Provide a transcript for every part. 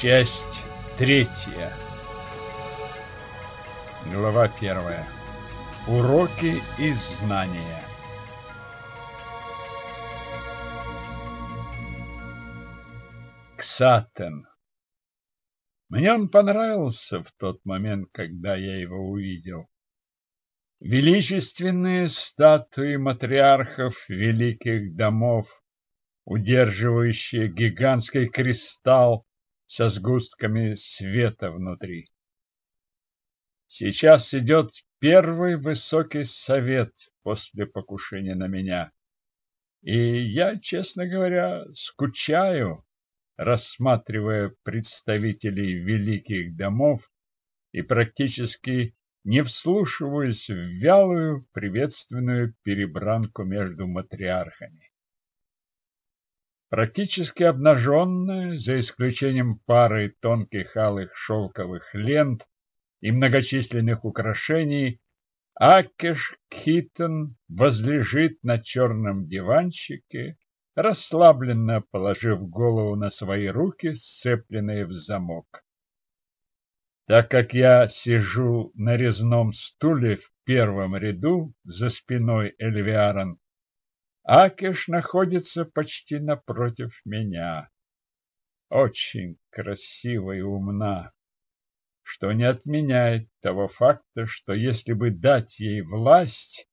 Часть третья. Глава первая. Уроки и знания. Ксатен. Мне он понравился в тот момент, когда я его увидел. Величественные статуи матриархов великих домов, удерживающие гигантский кристалл со сгустками света внутри. Сейчас идет первый высокий совет после покушения на меня. И я, честно говоря, скучаю, рассматривая представителей великих домов и практически не вслушиваясь в вялую приветственную перебранку между матриархами практически обнаженная, за исключением пары тонких алых шелковых лент и многочисленных украшений, Акеш Китон возлежит на черном диванчике, расслабленно положив голову на свои руки, сцепленные в замок. Так как я сижу на резном стуле в первом ряду за спиной Эльвиарон, Акиш находится почти напротив меня. Очень красиво и умна, что не отменяет того факта, что если бы дать ей власть,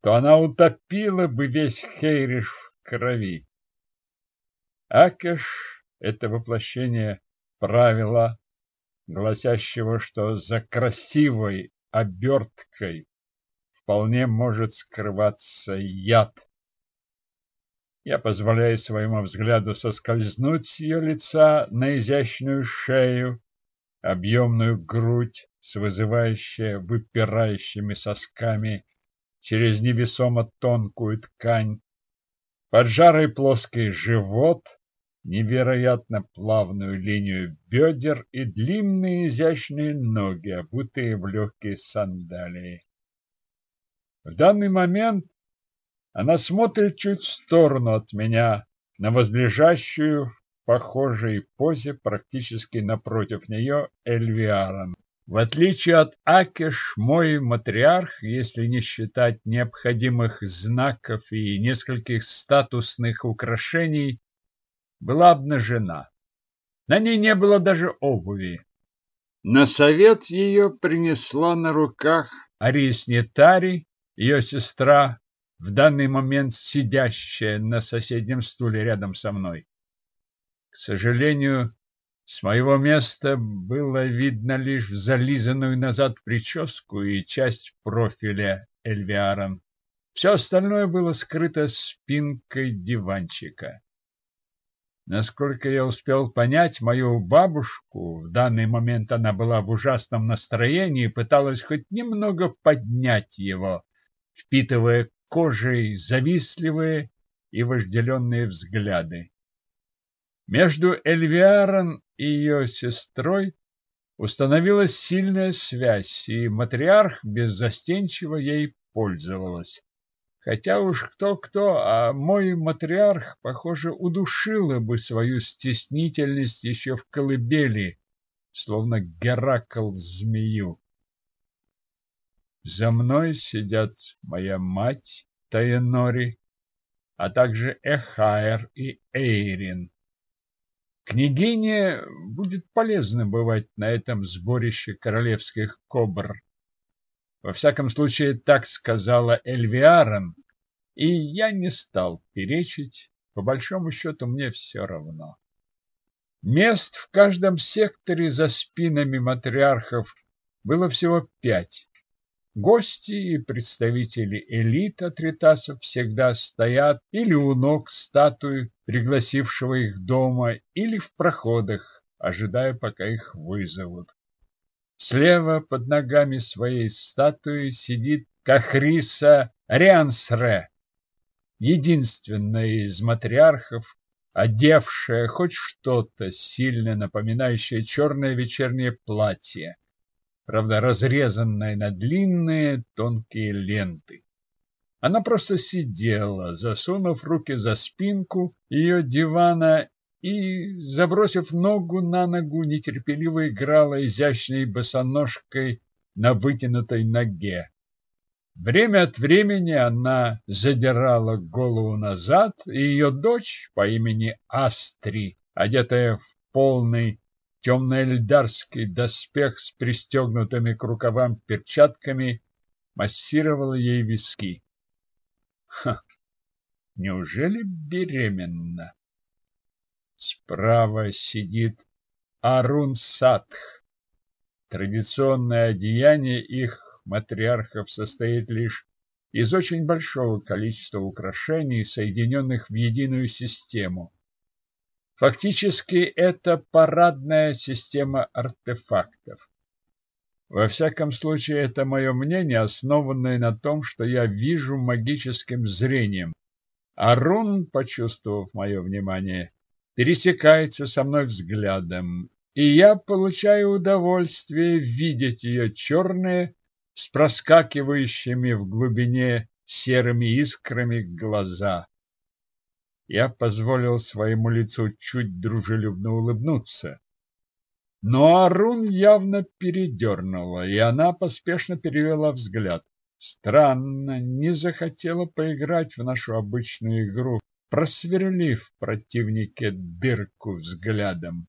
то она утопила бы весь Хейриш в крови. Акиш — это воплощение правила, гласящего, что за красивой оберткой вполне может скрываться яд. Я позволяю своему взгляду соскользнуть с ее лица на изящную шею, объемную грудь с вызывающей выпирающими сосками через невесомо тонкую ткань, поджарый плоский живот, невероятно плавную линию бедер и длинные изящные ноги, обутые в легкие сандалии. В данный момент она смотрит чуть в сторону от меня, на возлежащую в похожей позе практически напротив нее Эльвиарон. В отличие от Акеш, мой матриарх, если не считать необходимых знаков и нескольких статусных украшений, была обнажена. На ней не было даже обуви. На совет ее принесла на руках Арис Нетари, ее сестра, в данный момент сидящая на соседнем стуле рядом со мной. К сожалению, с моего места было видно лишь зализанную назад прическу и часть профиля Эльвиарон. Все остальное было скрыто спинкой диванчика. Насколько я успел понять, мою бабушку, в данный момент она была в ужасном настроении, пыталась хоть немного поднять его, впитывая кожей завистливые и вожделенные взгляды. Между Эльвиаром и ее сестрой установилась сильная связь, и матриарх беззастенчиво ей пользовалась. Хотя уж кто-кто, а мой матриарх, похоже, удушила бы свою стеснительность еще в колыбели, словно Геракл змею. За мной сидят моя мать Таенори, а также Эхайр и Эйрин. Княгине будет полезно бывать на этом сборище королевских кобр. Во всяком случае, так сказала Эльвиарон, и я не стал перечить, по большому счету мне все равно. Мест в каждом секторе за спинами матриархов было всего пять. Гости и представители элит Атритасов всегда стоят или у ног статуи, пригласившего их дома, или в проходах, ожидая, пока их вызовут. Слева под ногами своей статуи сидит Кахриса Риансре, единственная из матриархов, одевшая хоть что-то сильно напоминающее черное вечернее платье правда, разрезанной на длинные тонкие ленты. Она просто сидела, засунув руки за спинку ее дивана и, забросив ногу на ногу, нетерпеливо играла изящной босоножкой на вытянутой ноге. Время от времени она задирала голову назад, и ее дочь по имени Астри, одетая в полный темно-эльдарский доспех с пристегнутыми к рукавам перчатками, массировала ей виски. Ха! Неужели беременна? Справа сидит Арун Сатх. Традиционное одеяние их матриархов состоит лишь из очень большого количества украшений, соединенных в единую систему. Фактически это парадная система артефактов. Во всяком случае, это мое мнение, основанное на том, что я вижу магическим зрением. Арун, почувствовав мое внимание, пересекается со мной взглядом, и я получаю удовольствие видеть ее черные, с проскакивающими в глубине серыми искрами глаза. Я позволил своему лицу чуть дружелюбно улыбнуться. Но Арун явно передернула, и она поспешно перевела взгляд. Странно, не захотела поиграть в нашу обычную игру, просверлив противнике дырку взглядом.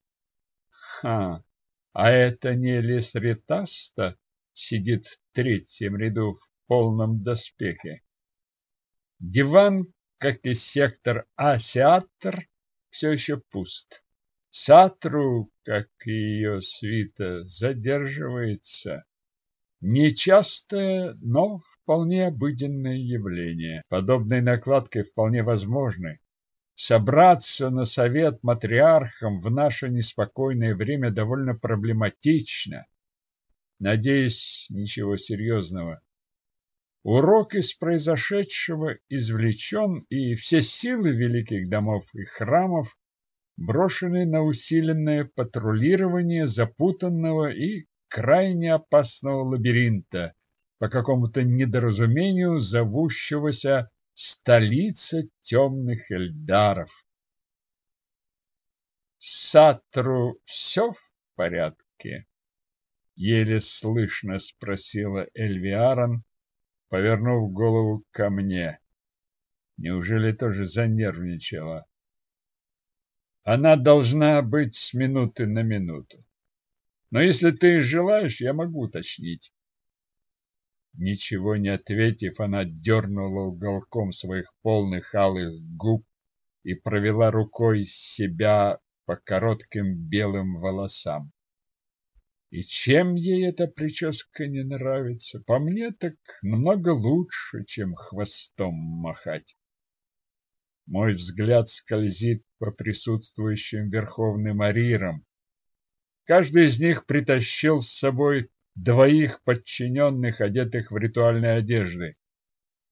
Ха, а это не Лесритаста сидит в третьем ряду в полном доспехе. Диван как и сектор А-сеатр, все еще пуст. Сатру, как и ее свита, задерживается. Нечастое, но вполне обыденное явление. Подобной накладкой вполне возможны. Собраться на совет матриархам в наше неспокойное время довольно проблематично. Надеюсь, ничего серьезного. Урок из произошедшего извлечен, и все силы великих домов и храмов брошены на усиленное патрулирование запутанного и крайне опасного лабиринта, по какому-то недоразумению зовущегося столица темных эльдаров. Сатру все в порядке? Еле слышно спросила Эльвиарон, повернув голову ко мне. Неужели тоже занервничала? Она должна быть с минуты на минуту. Но если ты желаешь, я могу уточнить. Ничего не ответив, она дернула уголком своих полных алых губ и провела рукой себя по коротким белым волосам. И чем ей эта прическа не нравится? По мне так много лучше, чем хвостом махать. Мой взгляд скользит по присутствующим верховным арирам. Каждый из них притащил с собой двоих подчиненных, одетых в ритуальные одежды.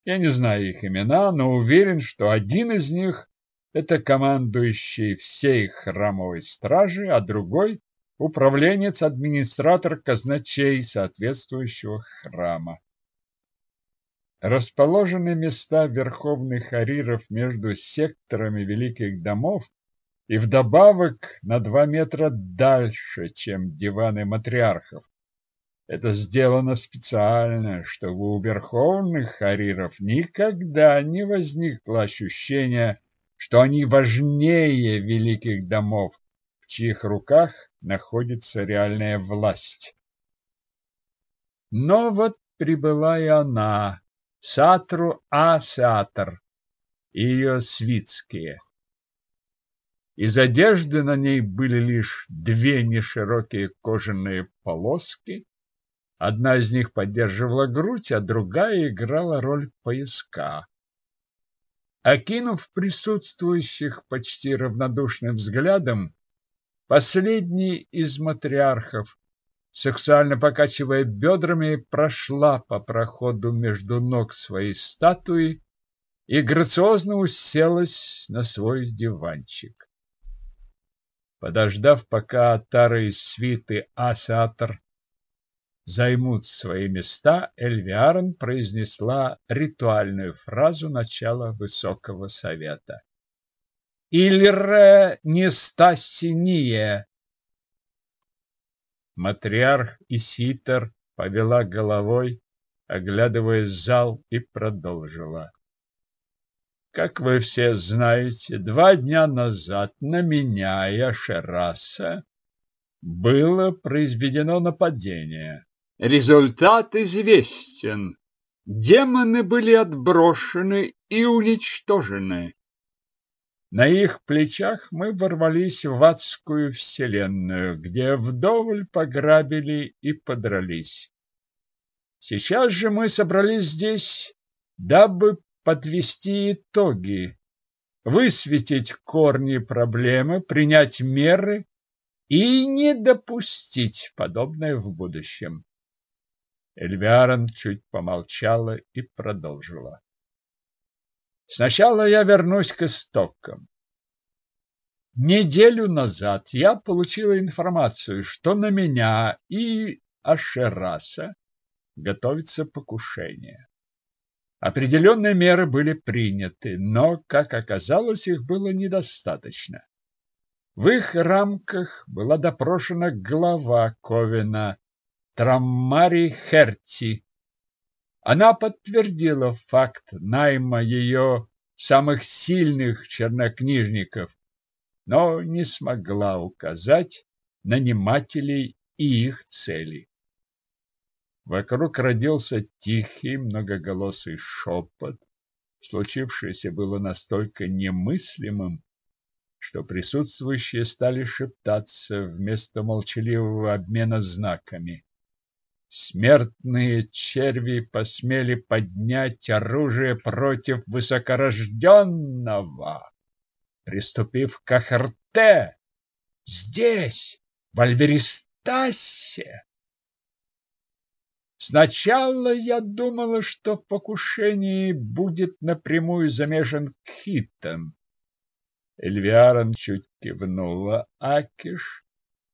Я не знаю их имена, но уверен, что один из них – это командующий всей храмовой стражи, а другой управленец-администратор казначей соответствующего храма. Расположены места верховных ариров между секторами великих домов и вдобавок на два метра дальше, чем диваны матриархов. Это сделано специально, чтобы у верховных ариров никогда не возникло ощущения, что они важнее великих домов, в чьих руках находится реальная власть. Но вот прибыла и она, Сатру Асатр, и ее свитские. Из одежды на ней были лишь две неширокие кожаные полоски. Одна из них поддерживала грудь, а другая играла роль пояска. Окинув присутствующих почти равнодушным взглядом, Последний из матриархов, сексуально покачивая бедрами, прошла по проходу между ног своей статуи и грациозно уселась на свой диванчик. Подождав, пока Атара и свиты Асатр займут свои места, Эльвиарон произнесла ритуальную фразу начала Высокого Совета. Ильре Нестасиния. Матриарх Иситер повела головой, оглядывая зал, и продолжила. Как вы все знаете, два дня назад на меня и Ашераса было произведено нападение. Результат известен. Демоны были отброшены и уничтожены. На их плечах мы ворвались в адскую вселенную, где вдоволь пограбили и подрались. Сейчас же мы собрались здесь, дабы подвести итоги, высветить корни проблемы, принять меры и не допустить подобное в будущем. Эльвиарон чуть помолчала и продолжила. Сначала я вернусь к истокам. Неделю назад я получила информацию, что на меня и Ашераса готовится покушение. Определенные меры были приняты, но, как оказалось, их было недостаточно. В их рамках была допрошена глава Ковена Траммари Херти, она подтвердила факт найма ее самых сильных чернокнижников, но не смогла указать нанимателей и их цели. Вокруг родился тихий многоголосый шепот. Случившееся было настолько немыслимым, что присутствующие стали шептаться вместо молчаливого обмена знаками. Смертные черви посмели поднять оружие против высокорожденного, приступив к Ахарте здесь, в Альверистасе. Сначала я думала, что в покушении будет напрямую замешан Кхитон. Эльвиарон чуть кивнула Акиш,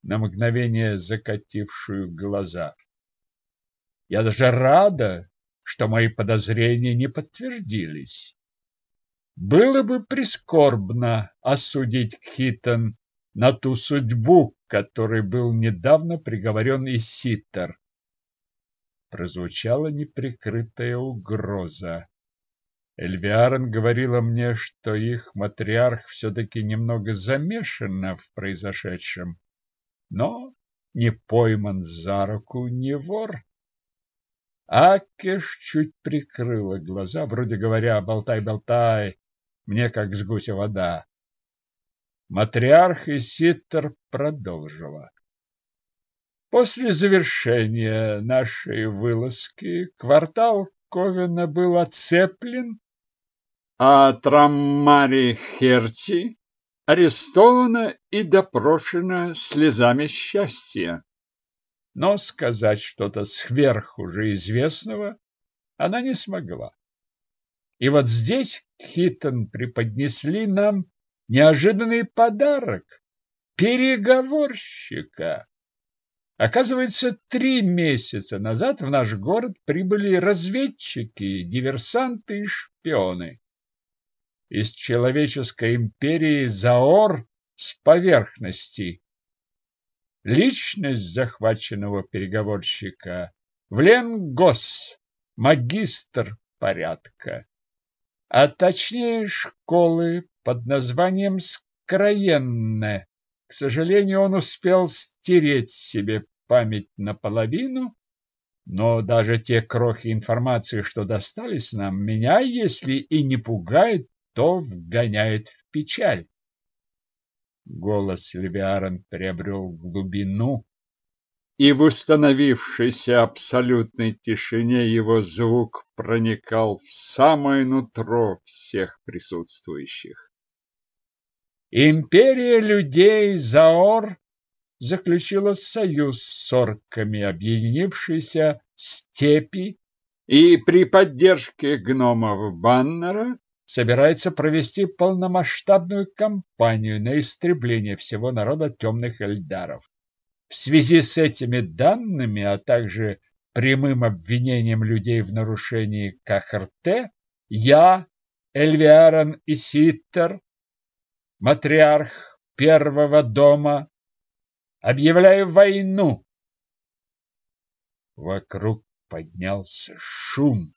на мгновение закатившую глаза. Я даже рада, что мои подозрения не подтвердились. Было бы прискорбно осудить Хитон на ту судьбу, которой был недавно приговорен и Ситер. Прозвучала неприкрытая угроза. Эльвиарон говорила мне, что их матриарх все-таки немного замешана в произошедшем, но не пойман за руку, не вор. Акеш чуть прикрыла глаза, вроде говоря, болтай-болтай, мне как с гуся вода. Матриарх и Ситтер продолжила. После завершения нашей вылазки квартал Ковена был оцеплен, а Траммари Херти арестована и допрошена слезами счастья но сказать что-то сверх уже известного она не смогла. И вот здесь Хитон преподнесли нам неожиданный подарок – переговорщика. Оказывается, три месяца назад в наш город прибыли разведчики, диверсанты и шпионы. Из человеческой империи Заор с поверхности личность захваченного переговорщика в Ленгос, магистр порядка, а точнее школы под названием Скроенне. К сожалению, он успел стереть себе память наполовину, но даже те крохи информации, что достались нам, меня, если и не пугает, то вгоняет в печаль. Голос Левиарон приобрел глубину, и в установившейся абсолютной тишине его звук проникал в самое нутро всех присутствующих. Империя людей Заор заключила союз с орками, объединившиеся степи, и при поддержке гномов Баннера собирается провести полномасштабную кампанию на истребление всего народа темных эльдаров. В связи с этими данными, а также прямым обвинением людей в нарушении КХРТ, я, Эльвиарон и Ситтер матриарх первого дома, объявляю войну. Вокруг поднялся шум.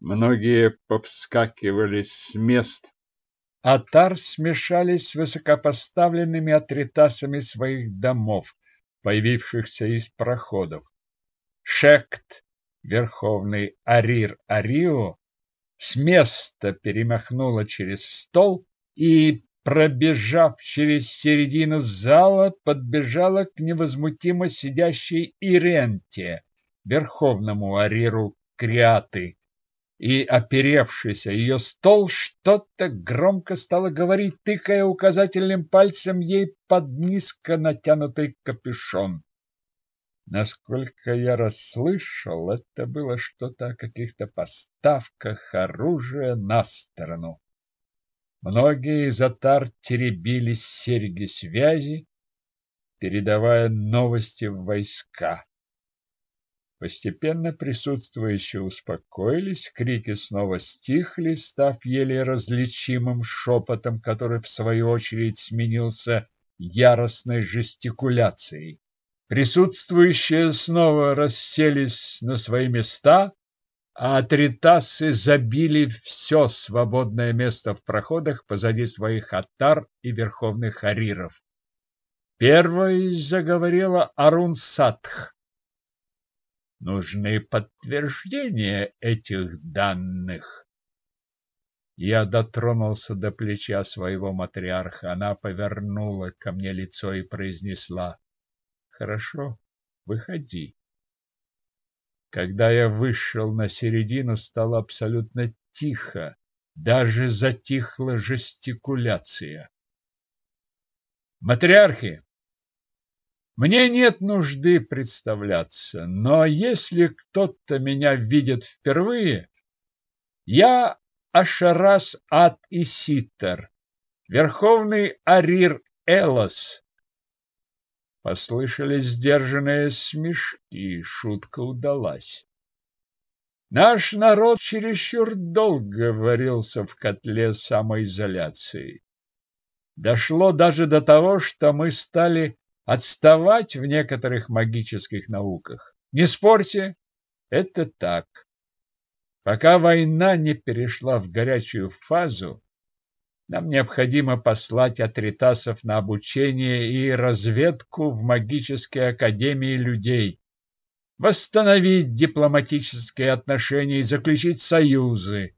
Многие повскакивали с мест. Атар смешались с высокопоставленными атритасами своих домов, появившихся из проходов. Шект, верховный Арир Арио, с места перемахнула через стол и, пробежав через середину зала, подбежала к невозмутимо сидящей Иренте, верховному Ариру Криаты и, оперевшись о ее стол, что-то громко стала говорить, тыкая указательным пальцем ей под низко натянутый капюшон. Насколько я расслышал, это было что-то о каких-то поставках оружия на сторону. Многие из атар теребили серьги связи, передавая новости в войска. Постепенно присутствующие успокоились, крики снова стихли, став еле различимым шепотом, который в свою очередь сменился яростной жестикуляцией. Присутствующие снова расселись на свои места, а атритасы забили все свободное место в проходах позади своих атар и верховных ариров. Первой заговорила Арун Сатх. Нужны подтверждения этих данных. Я дотронулся до плеча своего матриарха. Она повернула ко мне лицо и произнесла. Хорошо, выходи. Когда я вышел на середину, стало абсолютно тихо. Даже затихла жестикуляция. Матриархи, мне нет нужды представляться, но если кто-то меня видит впервые, я Ашарас ад Иситер, верховный Арир Элос. Послышались сдержанные смешки, шутка удалась. Наш народ чересчур долго варился в котле самоизоляции. Дошло даже до того, что мы стали отставать в некоторых магических науках. Не спорьте, это так. Пока война не перешла в горячую фазу, нам необходимо послать атритасов на обучение и разведку в магической академии людей, восстановить дипломатические отношения и заключить союзы.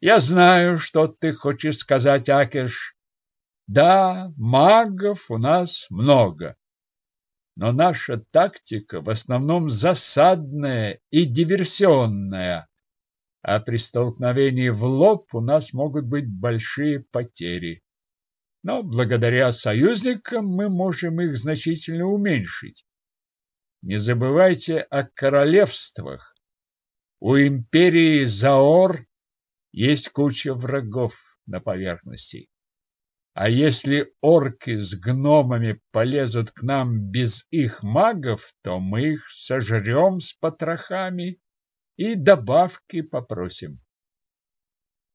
Я знаю, что ты хочешь сказать, Акеш, да, магов у нас много, но наша тактика в основном засадная и диверсионная, а при столкновении в лоб у нас могут быть большие потери. Но благодаря союзникам мы можем их значительно уменьшить. Не забывайте о королевствах. У империи Заор есть куча врагов на поверхности. А если орки с гномами полезут к нам без их магов, то мы их сожрем с потрохами и добавки попросим.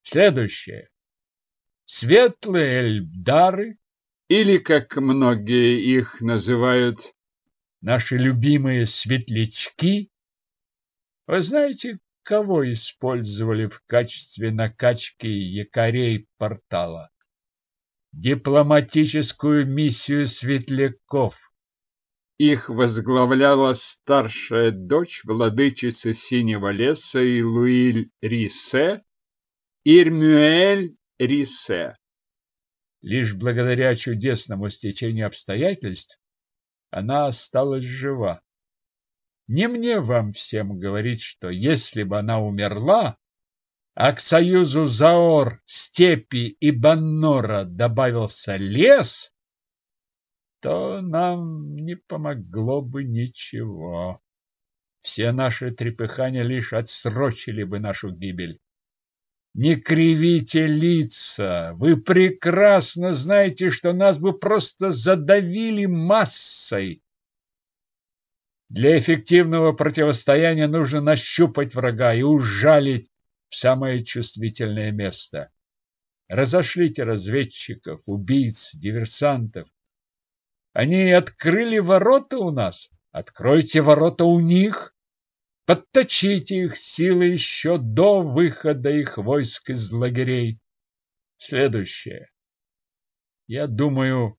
Следующее. Светлые эльдары, или, как многие их называют, наши любимые светлячки. Вы знаете, кого использовали в качестве накачки якорей портала? Дипломатическую миссию светляков. Их возглавляла старшая дочь владычицы Синего леса и Луиль Рисе, Ирмюэль Рисе. Лишь благодаря чудесному стечению обстоятельств она осталась жива. Не мне вам всем говорить, что если бы она умерла, а к союзу Заор, Степи и Баннора добавился лес, то нам не помогло бы ничего. Все наши трепыхания лишь отсрочили бы нашу гибель. Не кривите лица. Вы прекрасно знаете, что нас бы просто задавили массой. Для эффективного противостояния нужно нащупать врага и ужалить в самое чувствительное место. Разошлите разведчиков, убийц, диверсантов. Они открыли ворота у нас. Откройте ворота у них. Подточите их силы еще до выхода их войск из лагерей. Следующее. Я думаю,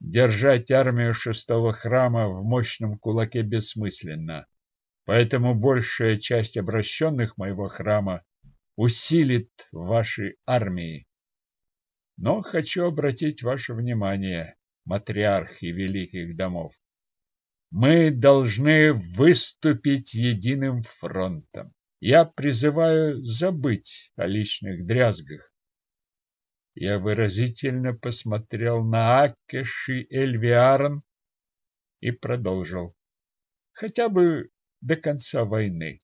держать армию шестого храма в мощном кулаке бессмысленно. Поэтому большая часть обращенных моего храма усилит ваши армии. Но хочу обратить ваше внимание, матриархи великих домов. Мы должны выступить единым фронтом. Я призываю забыть о личных дрязгах. Я выразительно посмотрел на Акеши Эльвиарон и продолжил. Хотя бы до конца войны.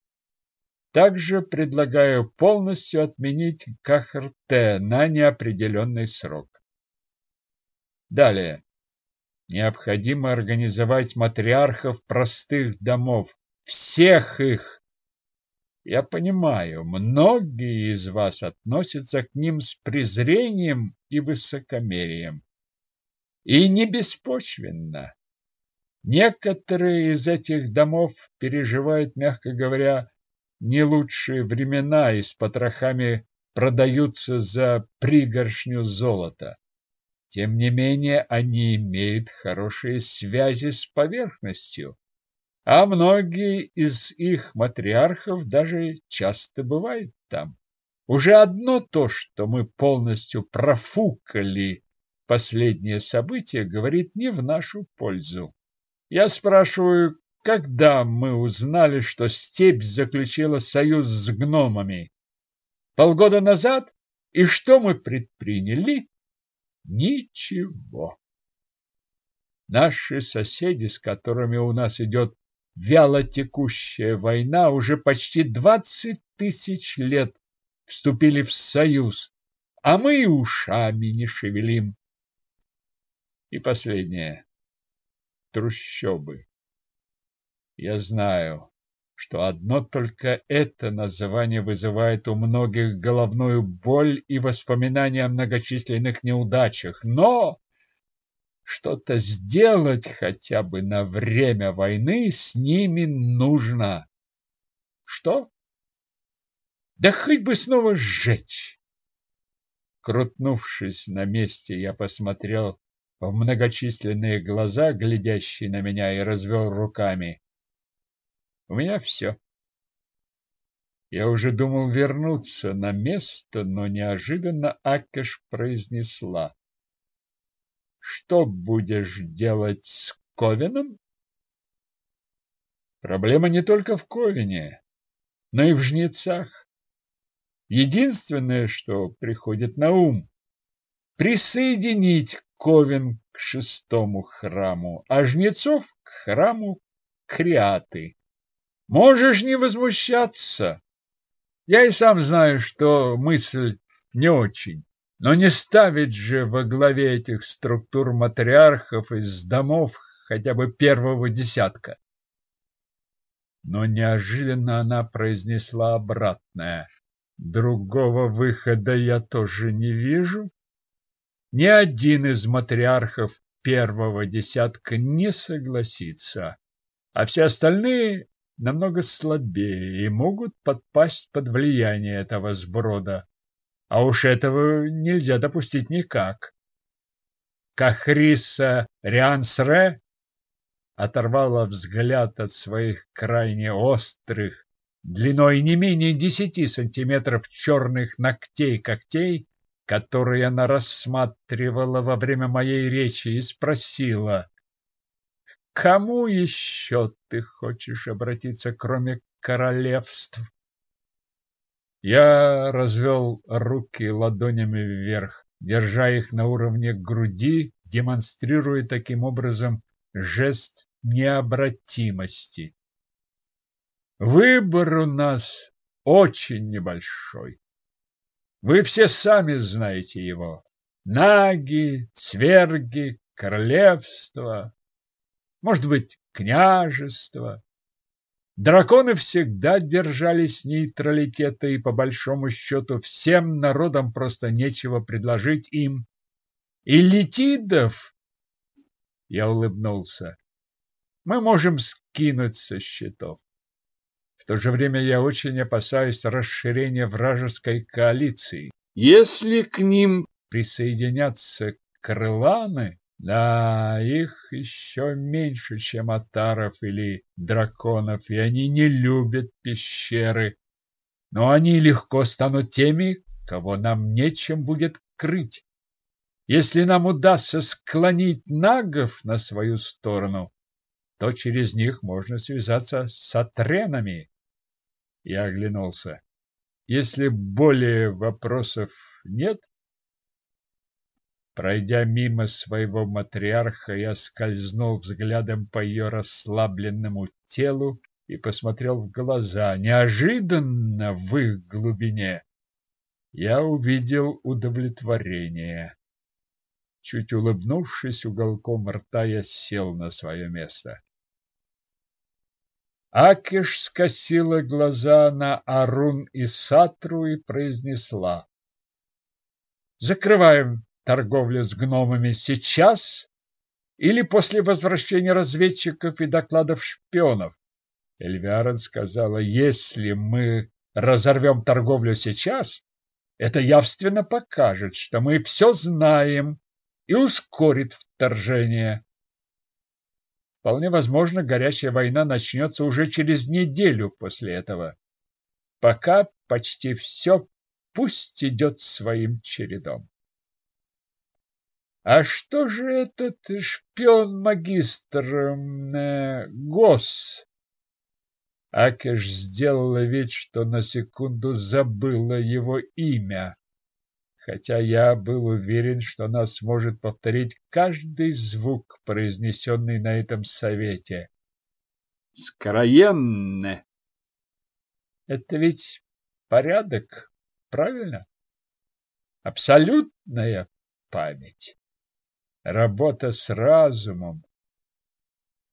Также предлагаю полностью отменить КХРТ на неопределенный срок. Далее. Необходимо организовать матриархов простых домов. Всех их. Я понимаю, многие из вас относятся к ним с презрением и высокомерием. И не беспочвенно. Некоторые из этих домов переживают, мягко говоря, не лучшие времена и с потрохами продаются за пригоршню золота. Тем не менее, они имеют хорошие связи с поверхностью, а многие из их матриархов даже часто бывают там. Уже одно то, что мы полностью профукали последнее событие, говорит не в нашу пользу. Я спрашиваю, когда мы узнали, что степь заключила союз с гномами? Полгода назад? И что мы предприняли? Ничего. Наши соседи, с которыми у нас идет вялотекущая война, уже почти двадцать тысяч лет вступили в союз, а мы и ушами не шевелим. И последнее трущобы. Я знаю, что одно только это название вызывает у многих головную боль и воспоминания о многочисленных неудачах, но что-то сделать хотя бы на время войны с ними нужно. Что? Да хоть бы снова сжечь. Крутнувшись на месте, я посмотрел в многочисленные глаза, глядящие на меня, и развел руками. У меня все. Я уже думал вернуться на место, но неожиданно Акеш произнесла. Что будешь делать с Ковином? Проблема не только в Ковине, но и в жнецах. Единственное, что приходит на ум, присоединить Ковен к шестому храму, а жнецов к храму Криаты. Можешь не возмущаться. Я и сам знаю, что мысль не очень, но не ставить же во главе этих структур матриархов из домов хотя бы первого десятка. Но неожиданно она произнесла обратное. Другого выхода я тоже не вижу. Ни один из матриархов первого десятка не согласится, а все остальные намного слабее и могут подпасть под влияние этого сброда. А уж этого нельзя допустить никак. Кахриса Риансре оторвала взгляд от своих крайне острых, длиной не менее десяти сантиметров черных ногтей-когтей которые она рассматривала во время моей речи, и спросила, «Кому еще ты хочешь обратиться, кроме королевств?» Я развел руки ладонями вверх, держа их на уровне груди, демонстрируя таким образом жест необратимости. Выбор у нас очень небольшой. Вы все сами знаете его. Наги, цверги, королевство, может быть, княжество. Драконы всегда держались нейтралитета, и по большому счету всем народам просто нечего предложить им. И летидов, я улыбнулся, мы можем скинуть со счетов. В то же время я очень опасаюсь расширения вражеской коалиции. Если к ним присоединятся крыланы, да, их еще меньше, чем атаров или драконов, и они не любят пещеры. Но они легко станут теми, кого нам нечем будет крыть. Если нам удастся склонить нагов на свою сторону, то через них можно связаться с атренами. Я оглянулся. Если более вопросов нет, Пройдя мимо своего матриарха, я скользнул взглядом по ее расслабленному телу и посмотрел в глаза. Неожиданно в их глубине я увидел удовлетворение. Чуть улыбнувшись уголком рта, я сел на свое место. Акиш скосила глаза на Арун и Сатру и произнесла. «Закрываем торговлю с гномами сейчас или после возвращения разведчиков и докладов шпионов? Эльвиарон сказала, если мы разорвем торговлю сейчас, это явственно покажет, что мы все знаем и ускорит вторжение. Вполне возможно, горячая война начнется уже через неделю после этого. Пока почти все пусть идет своим чередом. А что же этот шпион-магистр э, Гос? Акеш сделала вид, что на секунду забыла его имя, хотя я был уверен, что она сможет повторить каждый звук, произнесенный на этом совете. Скроенне. Это ведь порядок, правильно? Абсолютная память работа с разумом.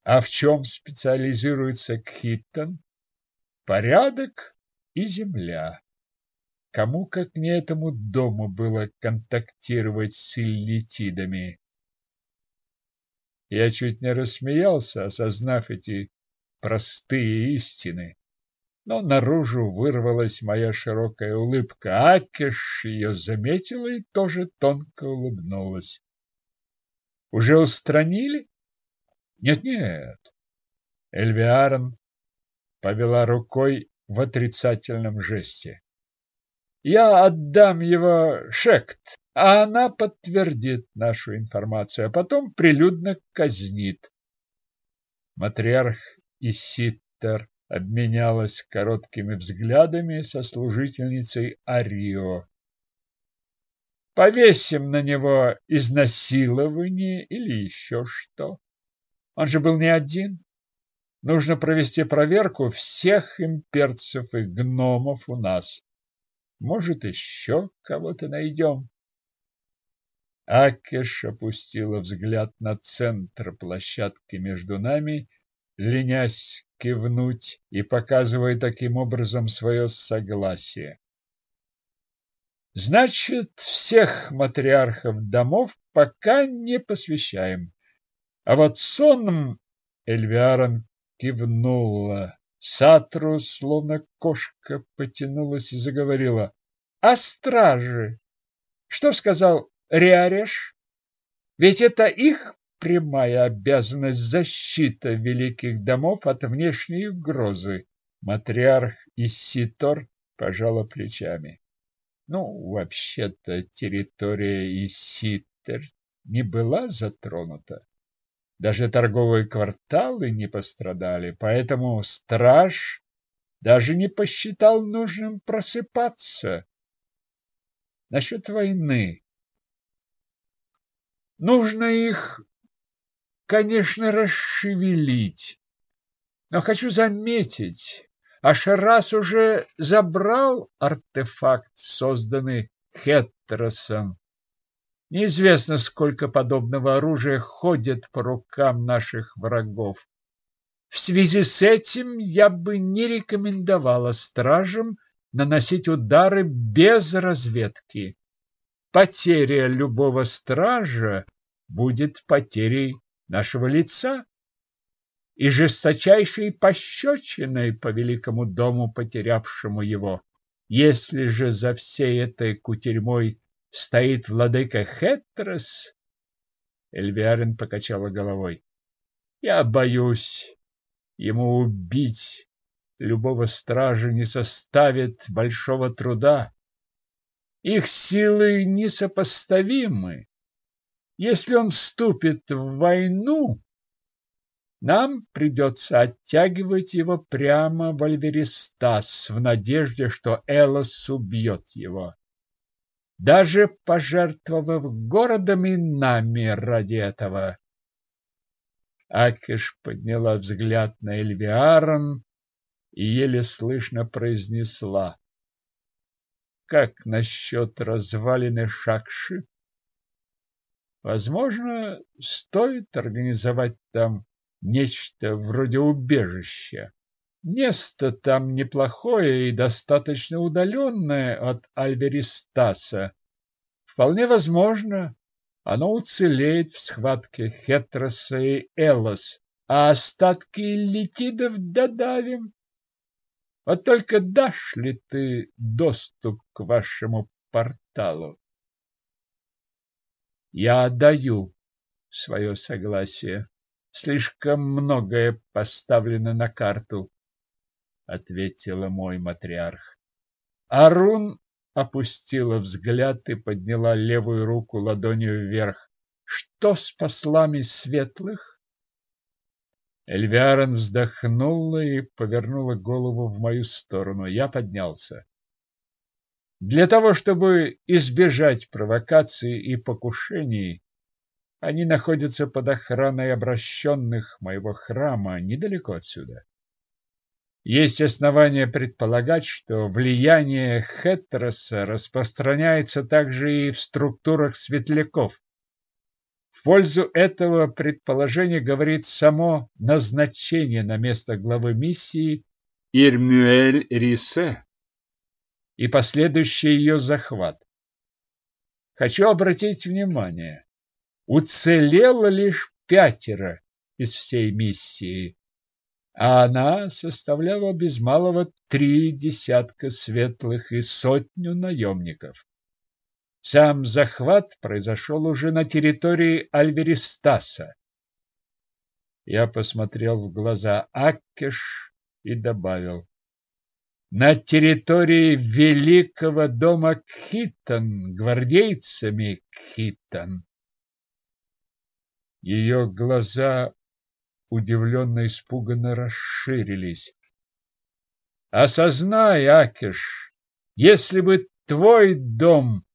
А в чем специализируется Кхиттон? Порядок и земля. Кому, как не этому дому, было контактировать с иллитидами? Я чуть не рассмеялся, осознав эти простые истины. Но наружу вырвалась моя широкая улыбка. Акеш ее заметила и тоже тонко улыбнулась. Уже устранили? Нет-нет. Эльвиарон повела рукой в отрицательном жесте. Я отдам его Шект, а она подтвердит нашу информацию, а потом прилюдно казнит. Матриарх и Ситтер обменялась короткими взглядами со служительницей Арио. Повесим на него изнасилование или еще что. Он же был не один. Нужно провести проверку всех имперцев и гномов у нас. Может, еще кого-то найдем. Акеш опустила взгляд на центр площадки между нами, ленясь кивнуть и показывая таким образом свое согласие. Значит, всех матриархов домов пока не посвящаем. А вот сонным Эльвиарон кивнула. Сатру, словно кошка, потянулась и заговорила. А стражи? Что сказал Риареш? Ведь это их прямая обязанность защита великих домов от внешней угрозы. Матриарх Иситор пожала плечами. Ну, вообще-то территория Иситер не была затронута. Даже торговые кварталы не пострадали, поэтому страж даже не посчитал нужным просыпаться. Насчет войны. Нужно их, конечно, расшевелить. Но хочу заметить, Ашерас уже забрал артефакт, созданный Хеттеросом. Неизвестно, сколько подобного оружия ходит по рукам наших врагов. В связи с этим я бы не рекомендовала стражам наносить удары без разведки. Потеря любого стража будет потерей нашего лица и жесточайшей пощечиной по великому дому, потерявшему его. Если же за всей этой кутерьмой стоит владыка Хетрос, Эльвиарин покачала головой. Я боюсь, ему убить любого стража не составит большого труда. Их силы несопоставимы. Если он вступит в войну, нам придется оттягивать его прямо в Альверистас в надежде, что Элос убьет его. Даже пожертвовав городом и нами ради этого. Акиш подняла взгляд на Эльвиарон и еле слышно произнесла. Как насчет развалины Шакши? Возможно, стоит организовать там нечто вроде убежища. Место там неплохое и достаточно удаленное от Альверистаса. Вполне возможно, оно уцелеет в схватке Хетроса и Элос, а остатки летидов додавим. Вот только дашь ли ты доступ к вашему порталу? Я даю свое согласие. Слишком многое поставлено на карту, ответила мой матриарх. Арун опустила взгляд и подняла левую руку ладонью вверх. Что с послами светлых? Эльвиарон вздохнула и повернула голову в мою сторону. Я поднялся. Для того, чтобы избежать провокаций и покушений, они находятся под охраной обращенных моего храма недалеко отсюда. Есть основания предполагать, что влияние Хетроса распространяется также и в структурах светляков. В пользу этого предположения говорит само назначение на место главы миссии Ирмюэль Рисе и последующий ее захват. Хочу обратить внимание, уцелело лишь пятеро из всей миссии, а она составляла без малого три десятка светлых и сотню наемников. Сам захват произошел уже на территории Альверистаса. Я посмотрел в глаза Аккеш и добавил. На территории великого дома Кхитан, гвардейцами Кхитан. Ее глаза удивленно испуганно расширились. Осознай, Акиш, если бы твой дом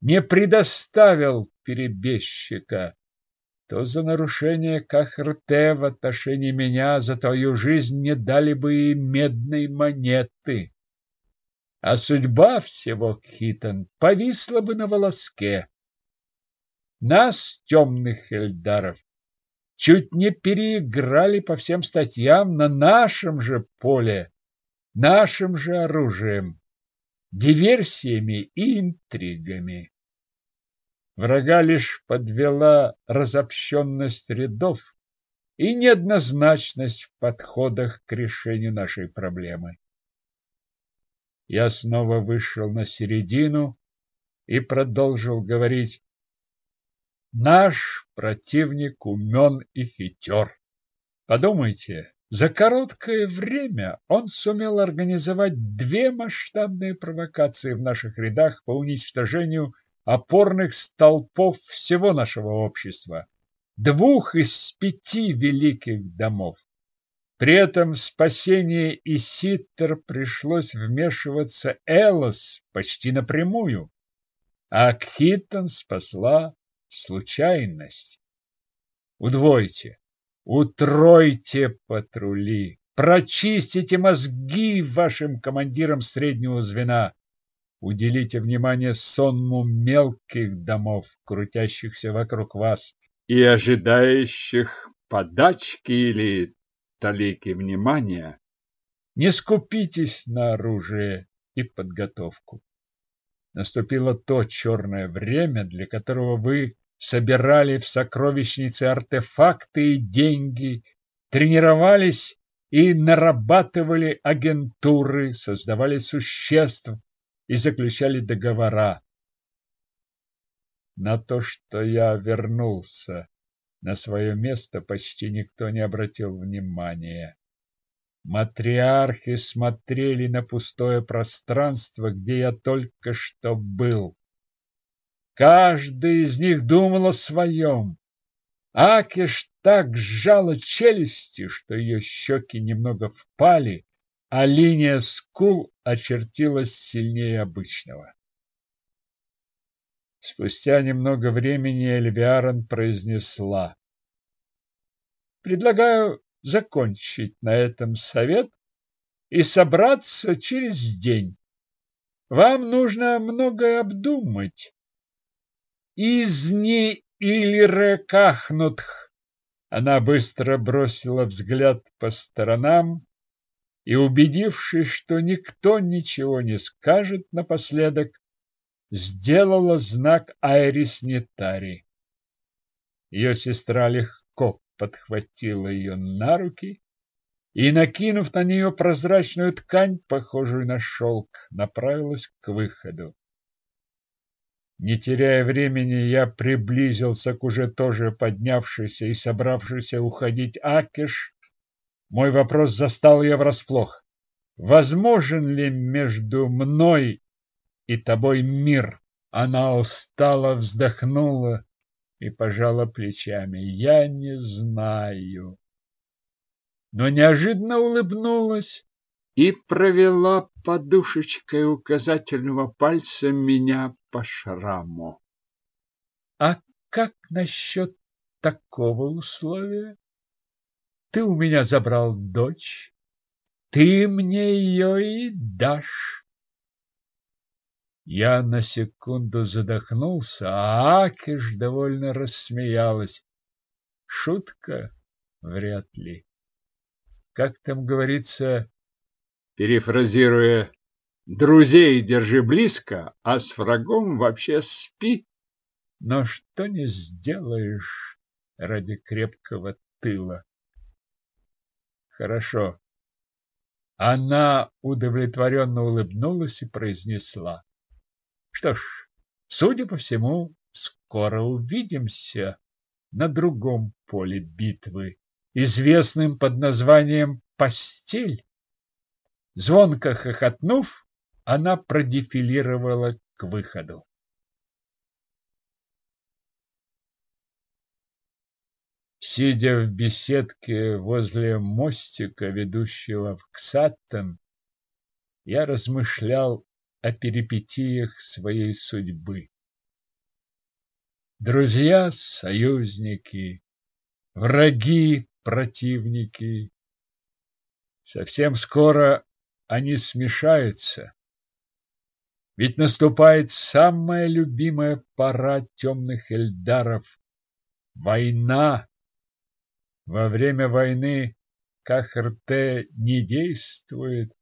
не предоставил перебежчика, то за нарушение Кахрте в отношении меня за твою жизнь не дали бы и медной монеты. А судьба всего Хитон повисла бы на волоске. Нас, темных эльдаров, чуть не переиграли по всем статьям на нашем же поле, нашим же оружием, диверсиями и интригами. Врага лишь подвела разобщенность рядов и неоднозначность в подходах к решению нашей проблемы. Я снова вышел на середину и продолжил говорить Наш противник умен и хитер. Подумайте, за короткое время он сумел организовать две масштабные провокации в наших рядах по уничтожению опорных столпов всего нашего общества, двух из пяти великих домов. При этом спасение Иситтер пришлось вмешиваться Элос почти напрямую, а Кхитон спасла случайность. Удвойте, утройте патрули, прочистите мозги вашим командирам среднего звена, уделите внимание сонму мелких домов, крутящихся вокруг вас и ожидающих подачки или талики внимания, не скупитесь на оружие и подготовку. Наступило то черное время, для которого вы собирали в сокровищнице артефакты и деньги, тренировались и нарабатывали агентуры, создавали существ и заключали договора. На то, что я вернулся на свое место, почти никто не обратил внимания. Матриархи смотрели на пустое пространство, где я только что был. Каждый из них думал о своем. Акиш так сжала челюсти, что ее щеки немного впали, а линия скул очертилась сильнее обычного. Спустя немного времени Эльвиарон произнесла. «Предлагаю закончить на этом совет и собраться через день. Вам нужно многое обдумать. Изни или рекахнутх. Она быстро бросила взгляд по сторонам и, убедившись, что никто ничего не скажет напоследок, сделала знак Айрис Нетари. Ее сестра легко подхватила ее на руки и, накинув на нее прозрачную ткань, похожую на шелк, направилась к выходу. Не теряя времени, я приблизился к уже тоже поднявшейся и собравшейся уходить Акиш. Мой вопрос застал ее врасплох. Возможен ли между мной и тобой мир? Она устало вздохнула и пожала плечами. Я не знаю. Но неожиданно улыбнулась и провела подушечкой указательного пальца меня по шраму. А как насчет такого условия? Ты у меня забрал дочь, ты мне ее и дашь. Я на секунду задохнулся, а Акиш довольно рассмеялась. Шутка? Вряд ли. Как там говорится, перефразируя, друзей держи близко, а с врагом вообще спи. Но что не сделаешь ради крепкого тыла? Хорошо. Она удовлетворенно улыбнулась и произнесла. Что ж, судя по всему, скоро увидимся на другом поле битвы, известным под названием «Постель». Звонко хохотнув, она продефилировала к выходу. Сидя в беседке возле мостика, ведущего в Ксаттен, я размышлял о перипетиях своей судьбы. Друзья, союзники, враги, противники. Совсем скоро они смешаются. Ведь наступает самая любимая пора темных эльдаров — война. Во время войны Кахрте не действует,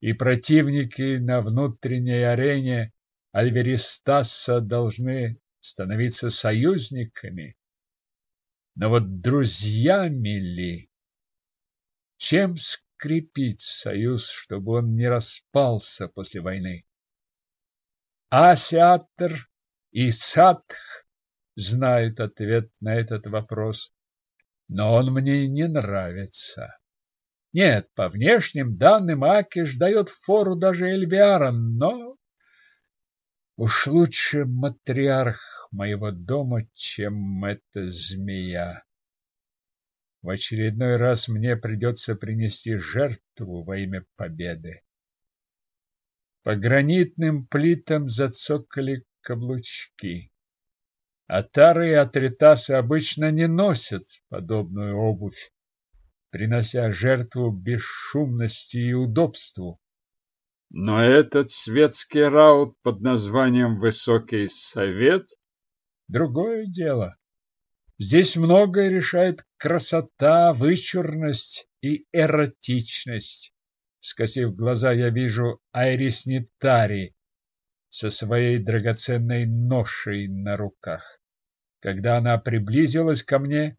и противники на внутренней арене Альверистаса должны становиться союзниками. Но вот друзьями ли? Чем скрепить союз, чтобы он не распался после войны? Асиатр и Сатх знают ответ на этот вопрос, но он мне не нравится. Нет, по внешним данным Акиш дает фору даже Эльвиарон, но уж лучше матриарх моего дома, чем эта змея. В очередной раз мне придется принести жертву во имя победы. По гранитным плитам зацокали каблучки. Атары и атритасы обычно не носят подобную обувь принося жертву бесшумности и удобству. Но этот светский раут под названием «Высокий совет» — другое дело. Здесь многое решает красота, вычурность и эротичность. Скосив глаза, я вижу Айрис Нитари со своей драгоценной ношей на руках. Когда она приблизилась ко мне,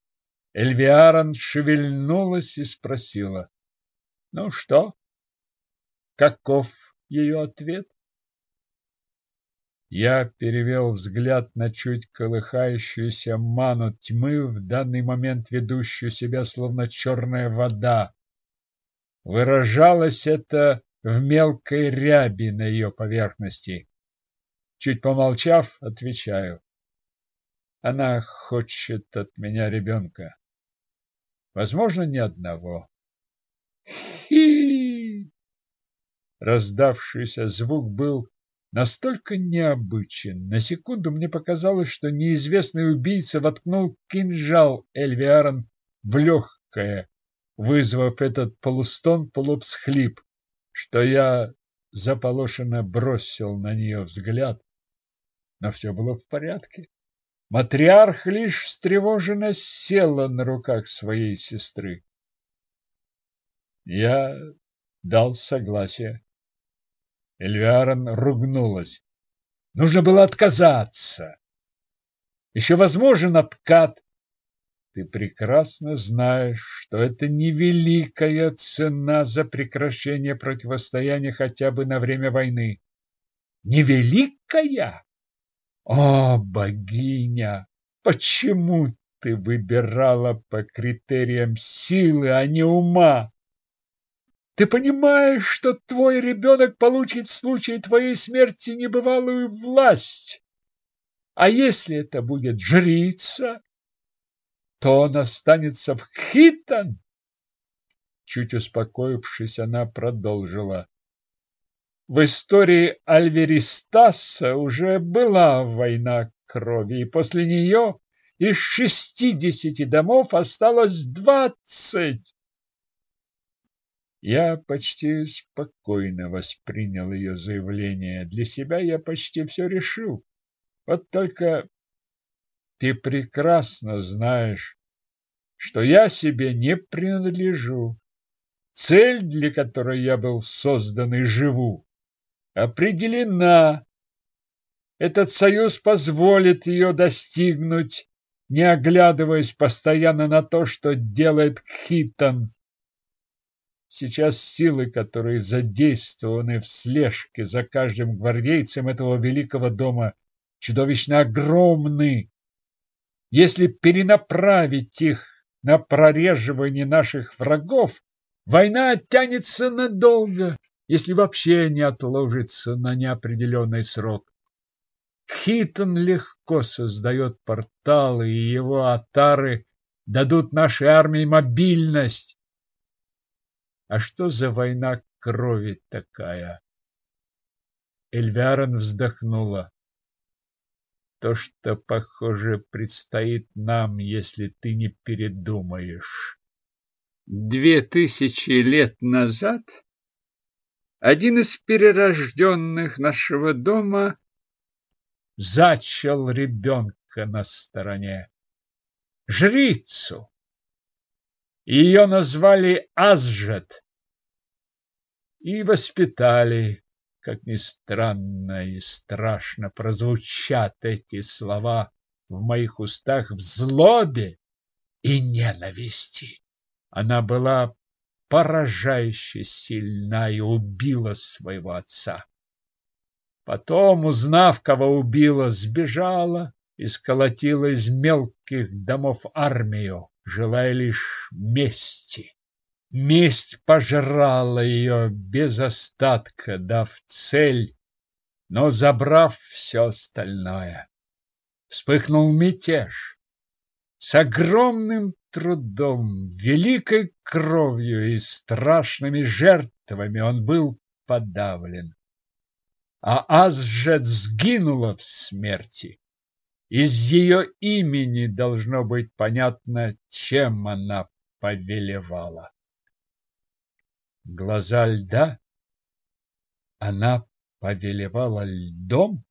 Эльвиарон шевельнулась и спросила. — Ну что? Каков ее ответ? Я перевел взгляд на чуть колыхающуюся ману тьмы, в данный момент ведущую себя словно черная вода. Выражалось это в мелкой ряби на ее поверхности. Чуть помолчав, отвечаю. Она хочет от меня ребенка. Возможно, ни одного. Хи! Раздавшийся звук был настолько необычен. На секунду мне показалось, что неизвестный убийца воткнул кинжал Эльвиарон в легкое, вызвав этот полустон-полувсхлип, что я заполошенно бросил на нее взгляд. Но все было в порядке. Матриарх лишь встревоженно села на руках своей сестры. Я дал согласие. Эльвиарон ругнулась. Нужно было отказаться. Еще возможен откат. Ты прекрасно знаешь, что это невеликая цена за прекращение противостояния хотя бы на время войны. Невеликая? О, богиня! Почему ты выбирала по критериям силы, а не ума? Ты понимаешь, что твой ребенок получит в случае твоей смерти небывалую власть? А если это будет жрица, то он останется в Хитон. Чуть успокоившись, она продолжила. В истории Альверистаса уже была война крови, и после нее из шестидесяти домов осталось двадцать. Я почти спокойно воспринял ее заявление. Для себя я почти все решил. Вот только ты прекрасно знаешь, что я себе не принадлежу. Цель, для которой я был создан и живу, определена. Этот союз позволит ее достигнуть, не оглядываясь постоянно на то, что делает Кхитон. Сейчас силы, которые задействованы в слежке за каждым гвардейцем этого великого дома, чудовищно огромны. Если перенаправить их на прореживание наших врагов, война оттянется надолго, если вообще не отложится на неопределенный срок. Хитон легко создает порталы, и его атары дадут нашей армии мобильность. А что за война крови такая? Эльвярон вздохнула. То, что, похоже, предстоит нам, если ты не передумаешь. Две тысячи лет назад один из перерожденных нашего дома зачал ребенка на стороне. Жрицу. Ее назвали Азжет и воспитали. Как ни странно и страшно прозвучат эти слова в моих устах в злобе и ненависти. Она была поражающе сильна и убила своего отца. Потом, узнав, кого убила, сбежала и сколотила из мелких домов армию желая лишь мести. Месть пожрала ее без остатка, дав цель, но забрав все остальное. Вспыхнул мятеж. С огромным трудом, великой кровью и страшными жертвами он был подавлен. А Азжет сгинула в смерти. Из ее имени должно быть понятно, чем она повелевала. Глаза льда? Она повелевала льдом?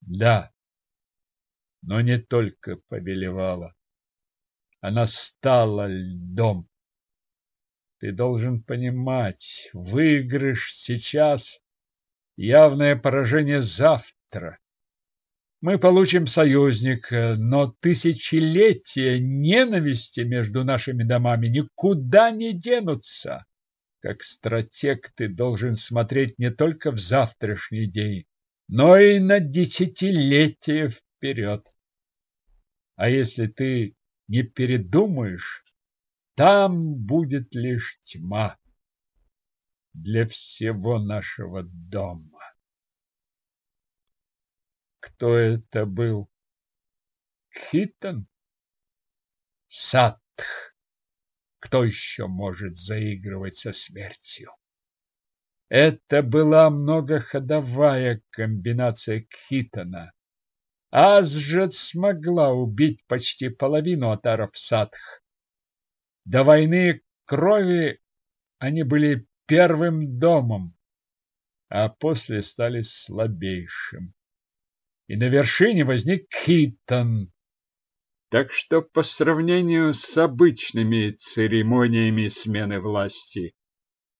Да, но не только повелевала. Она стала льдом. Ты должен понимать, выигрыш сейчас, явное поражение завтра. Мы получим союзника, но тысячелетия ненависти между нашими домами никуда не денутся. Как стратег ты должен смотреть не только в завтрашний день, но и на десятилетия вперед. А если ты не передумаешь, там будет лишь тьма для всего нашего дома. Кто это был? Хитон? Сатх. Кто еще может заигрывать со смертью? Это была многоходовая комбинация Кхитона. Азжет смогла убить почти половину атаров Сатх. До войны крови они были первым домом, а после стали слабейшим. И на вершине возник Хитон. Так что по сравнению с обычными церемониями смены власти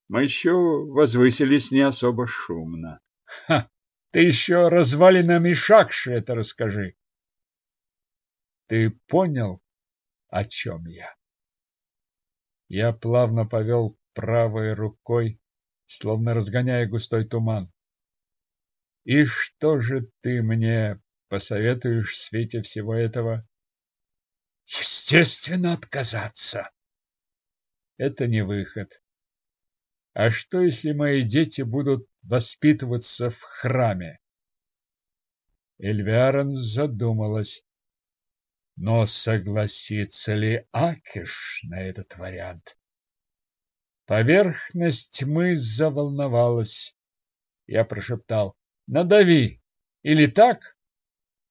мы еще возвысились не особо шумно. Ха! Ты еще развалинами Шакши это расскажи. Ты понял, о чем я? Я плавно повел правой рукой, словно разгоняя густой туман. И что же ты мне посоветуешь в свете всего этого? Естественно, отказаться. Это не выход. А что, если мои дети будут воспитываться в храме? Эльвиарон задумалась. Но согласится ли Акиш на этот вариант? Поверхность тьмы заволновалась. Я прошептал, надави, или так,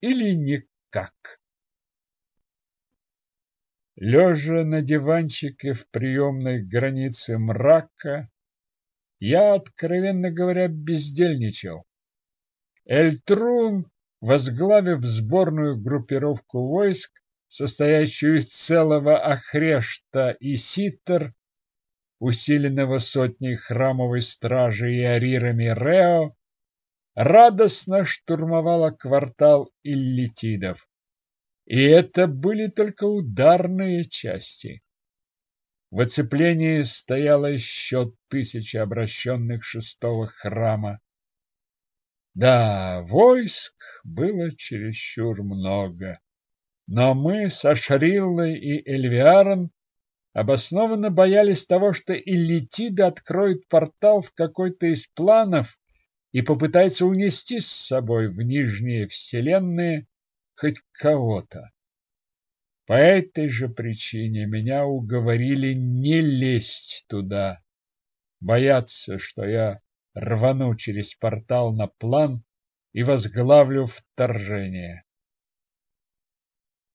или никак. Лежа на диванчике в приемной границе мрака, я, откровенно говоря, бездельничал. Эльтрун возглавив сборную группировку войск, состоящую из целого Ахрешта и Ситер, усиленного сотней храмовой стражи и арирами Рео, радостно штурмовала квартал иллитидов. И это были только ударные части. В оцеплении стояло еще тысяча обращенных шестого храма, да, войск было чересчур много. Но мы с Ашриллой и Эльвиаром обоснованно боялись того, что Иллитида откроет портал в какой-то из планов и попытается унести с собой в нижние вселенные хоть кого-то. По этой же причине меня уговорили не лезть туда, бояться, что я рвану через портал на план и возглавлю вторжение.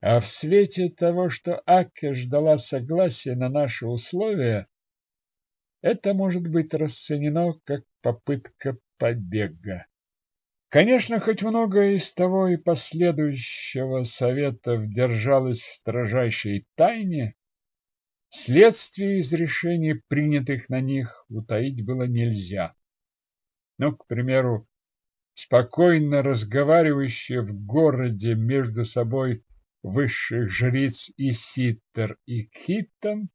А в свете того, что Аке ждала согласия на наши условия, это может быть расценено как попытка побега. Конечно, хоть многое из того и последующего советов держалось в строжайшей тайне, следствие из решений, принятых на них, утаить было нельзя. Ну, к примеру, спокойно разговаривающие в городе между собой высших жриц и Ситтер и Киттон,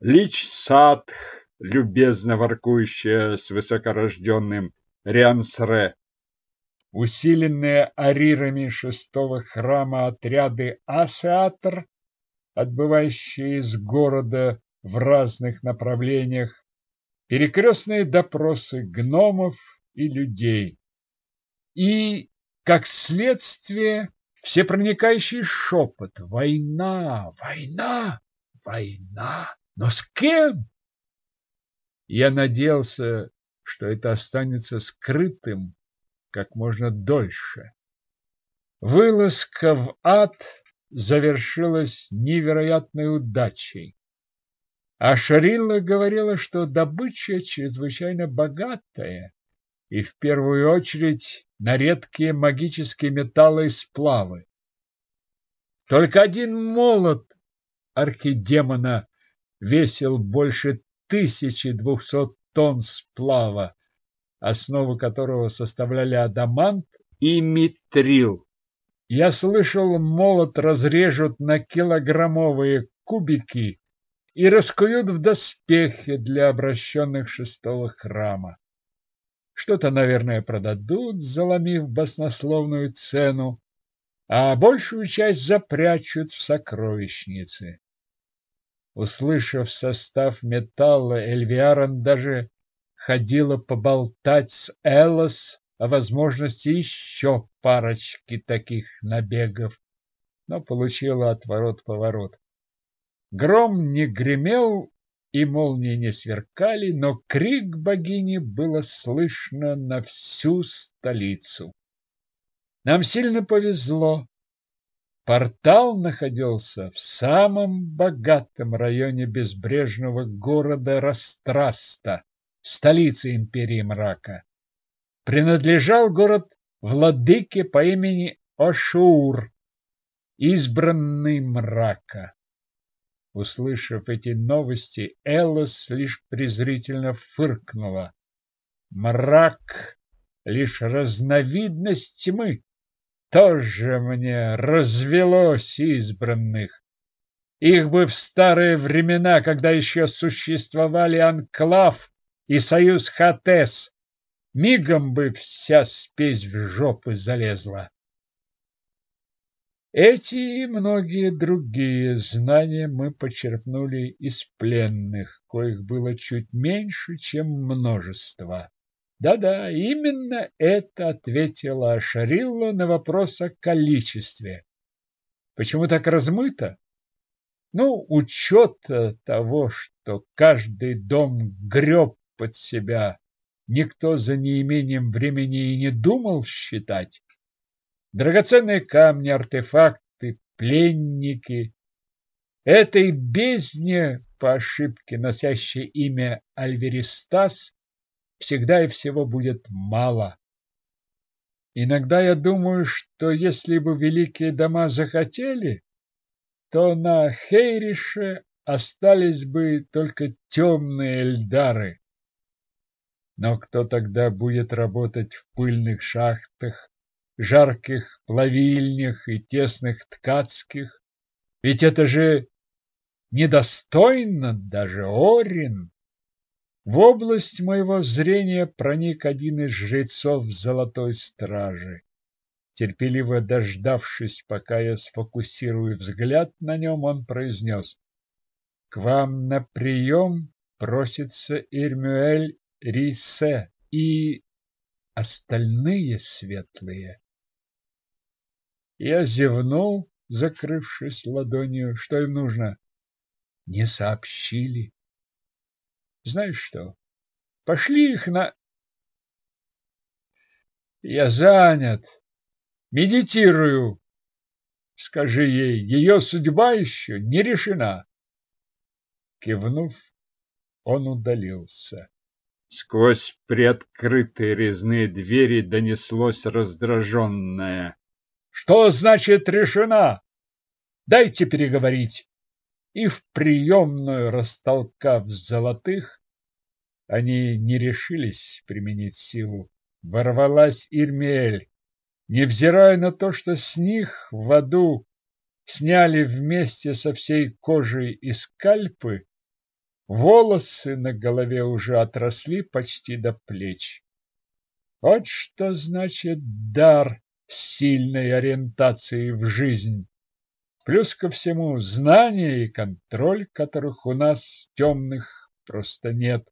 Лич Садх, любезно воркующая с высокорожденным Риансре, усиленные арирами шестого храма отряды Асеатр, отбывающие из города в разных направлениях, перекрестные допросы гномов и людей. И, как следствие, всепроникающий шепот «Война! Война! Война! Но с кем?» Я надеялся, что это останется скрытым как можно дольше. Вылазка в ад завершилась невероятной удачей. А Шарилла говорила, что добыча чрезвычайно богатая и в первую очередь на редкие магические металлы и сплавы. Только один молот архидемона весил больше 1200 тонн сплава, основу которого составляли адамант и митрил. Я слышал, молот разрежут на килограммовые кубики и раскуют в доспехи для обращенных шестого храма. Что-то, наверное, продадут, заломив баснословную цену, а большую часть запрячут в сокровищнице. Услышав состав металла, Эльвиарон даже ходила поболтать с Элос о возможности еще парочки таких набегов, но получила отворот-поворот. Гром не гремел и молнии не сверкали, но крик богини было слышно на всю столицу. Нам сильно повезло. Портал находился в самом богатом районе безбрежного города Растраста, столицы империи мрака. Принадлежал город владыке по имени Ошур, избранный мрака. Услышав эти новости, Эллас лишь презрительно фыркнула. Мрак — лишь разновидность тьмы. Тоже мне развелось избранных. Их бы в старые времена, когда еще существовали анклав и союз Хатес, мигом бы вся спесь в жопу залезла. Эти и многие другие знания мы почерпнули из пленных, коих было чуть меньше, чем множество. Да-да, именно это ответила Шарилла на вопрос о количестве. Почему так размыто? Ну, учет того, что каждый дом греб под себя, никто за неимением времени и не думал считать. Драгоценные камни, артефакты, пленники. Этой бездне, по ошибке носящей имя Альверистас, всегда и всего будет мало. Иногда я думаю, что если бы великие дома захотели, то на Хейрише остались бы только темные эльдары. Но кто тогда будет работать в пыльных шахтах, жарких плавильнях и тесных ткацких. Ведь это же недостойно даже Орин. В область моего зрения проник один из жрецов Золотой Стражи. Терпеливо дождавшись, пока я сфокусирую взгляд на нем, он произнес. «К вам на прием просится Ирмюэль Рисе и остальные светлые». Я зевнул, закрывшись ладонью. Что им нужно? Не сообщили. Знаешь что? Пошли их на... Я занят. Медитирую. Скажи ей, ее судьба еще не решена. Кивнув, он удалился. Сквозь приоткрытые резные двери донеслось раздраженное. Что значит решена? Дайте переговорить. И в приемную, растолкав золотых, они не решились применить силу. Ворвалась Ирмель. Невзирая на то, что с них в аду сняли вместе со всей кожей и скальпы, волосы на голове уже отросли почти до плеч. Вот что значит дар сильной ориентацией в жизнь. Плюс ко всему знания и контроль, которых у нас темных просто нет.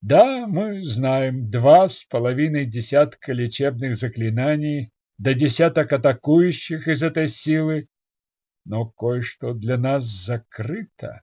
Да, мы знаем два с половиной десятка лечебных заклинаний, до десяток атакующих из этой силы, но кое-что для нас закрыто.